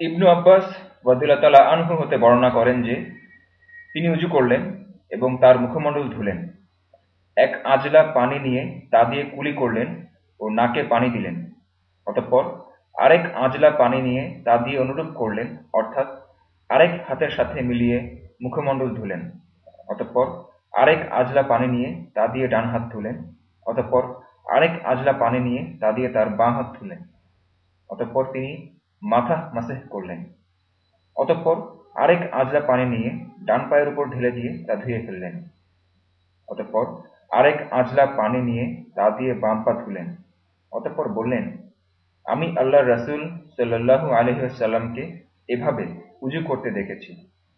ইবনু আব্বাস ওয়াদুল্লাহ তালা আনহু হতে বর্ণনা করেন যে, তিনি উজু করলেন এবং তার মুখমণ্ডল ধুলেন। এক আজলা পানি নিয়ে তা দিয়ে কুলি করলেন ও নাকে পানি দিলেন। অতঃপর আরেক আজলা পানি নিয়ে তা দিয়ে অনুরূপ করলেন, অর্থাৎ আরেক হাতের সাথে মিলিয়ে মুখমণ্ডল ধুলেন। অতঃপর আরেক আজলা পানি নিয়ে তা দিয়ে ডান হাত ধুলেন। অতঃপর আরেক আজলা পানি নিয়ে তা দিয়ে তার বাঁ হাত ধুলেন। অতঃপর তিনি মাথা মাসেহ করলেন। অতঃপর আরেক আজলা পানি নিয়ে ডান পায়ের উপর ঢেলে দিয়ে তা ধুয়ে ফেললেন। অতঃপর আরেক আজলা পানি নিয়ে তা দিয়ে বাম পা ধুলেন। অতঃপর বললেন, আমি আল্লাহ রাসুল সাল্লাল্লাহু আলাইহি সাল্লামকে এভাবে উজু করতে দেখেছি।